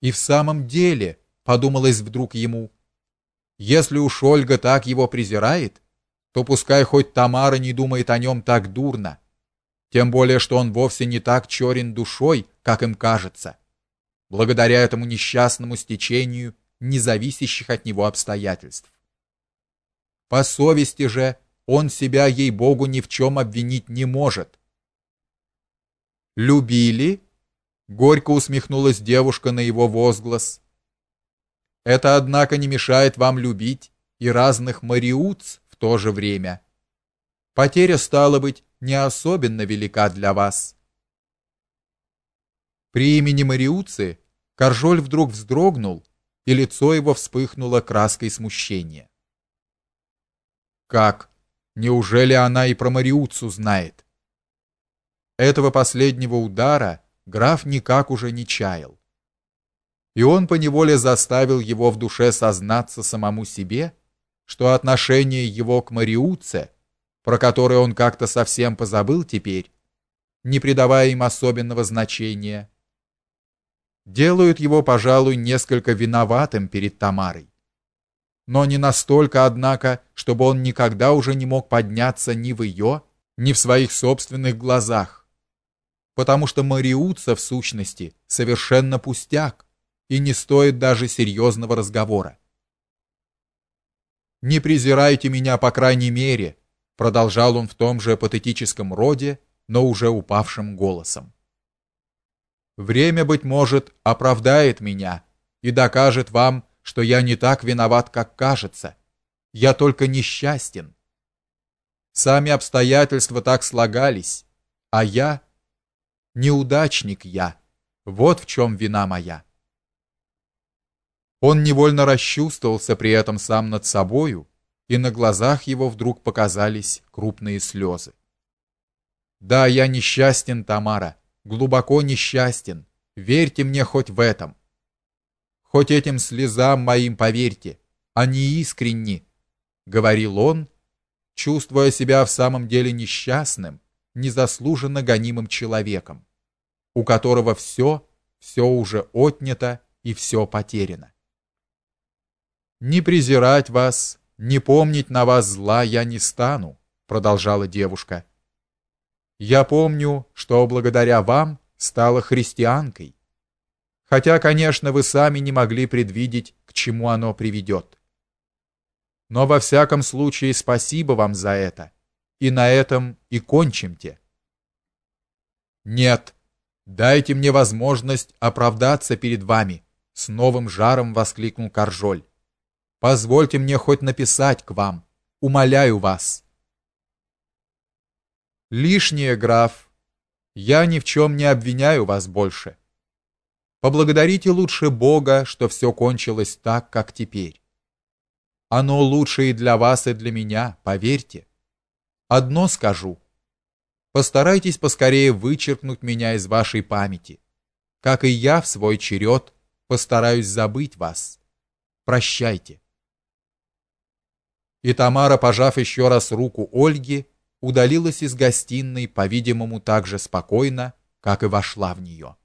И в самом деле, подумалось вдруг ему, если уж Ольга так его презирает, то пускай хоть Тамара не думает о нем так дурно. Тем более, что он вовсе не так черен душой, как им кажется, благодаря этому несчастному стечению независящих от него обстоятельств. По совести же он себя ей-богу ни в чем обвинить не может. Любили? Горько усмехнулась девушка на его возглас. Это однако не мешает вам любить и разных мариуц в то же время. Потеря стала быть не особенно велика для вас. При имени Мариуцы Каржоль вдруг вздрогнул, и лицо его вспыхнуло краской смущения. Как? Неужели она и про Мариуцу знает? Этого последнего удара граф никак уже не чаял. И он поневоле заставил его в душе сознаться самому себе, что отношение его к Мариуце, про которое он как-то совсем позабыл теперь, не придавая им особенного значения, делают его, пожалуй, несколько виноватым перед Тамарой. Но не настолько, однако, чтобы он никогда уже не мог подняться ни в ее, ни в своих собственных глазах. Потому что Мариуца в сущности совершенно пустяк, и не стоит даже серьезного разговора. Не презирайте меня по крайней мере, продолжал он в том же патетическом роде, но уже упавшим голосом. Время быть может оправдает меня и докажет вам, что я не так виноват, как кажется. Я только несчастен. Сами обстоятельства так слагались, а я неудачник я. Вот в чем вина моя. Он невольно расчувствовался при этом сам над собою, и на глазах его вдруг показались крупные слезы. Да, я несчастен, Тамара, глубоко несчастен. Верьте мне хоть в этом. Хоть этим слезам моим поверьте, они искренни, говорил он, чувствуя себя в самом деле несчастным, незаслуженно гонимым человеком, у которого все, все уже отнято и все потеряно. Не презирать вас, не помнить на вас зла я не стану, продолжала девушка. Я помню, что благодаря вам стала христианкой. Хотя, конечно, вы сами не могли предвидеть, к чему оно приведет. Но во всяком случае спасибо вам за это. И на этом и кончимте. Нет. Дайте мне возможность оправдаться перед вами, с новым жаром воскликнул Каржоль. Позвольте мне хоть написать к вам, умоляю вас. Лишнее, граф. Я ни в чем не обвиняю вас больше. Поблагодарите лучше Бога, что все кончилось так, как теперь. Оно лучше и для вас, и для меня, поверьте. Одно скажу. Постарайтесь поскорее вычеркнуть меня из вашей памяти, как и я в свой черед постараюсь забыть вас. Прощайте и Тамара, пожав еще раз руку Ольги, удалилась из гостиной, по-видимому, так же спокойно, как и вошла в нее.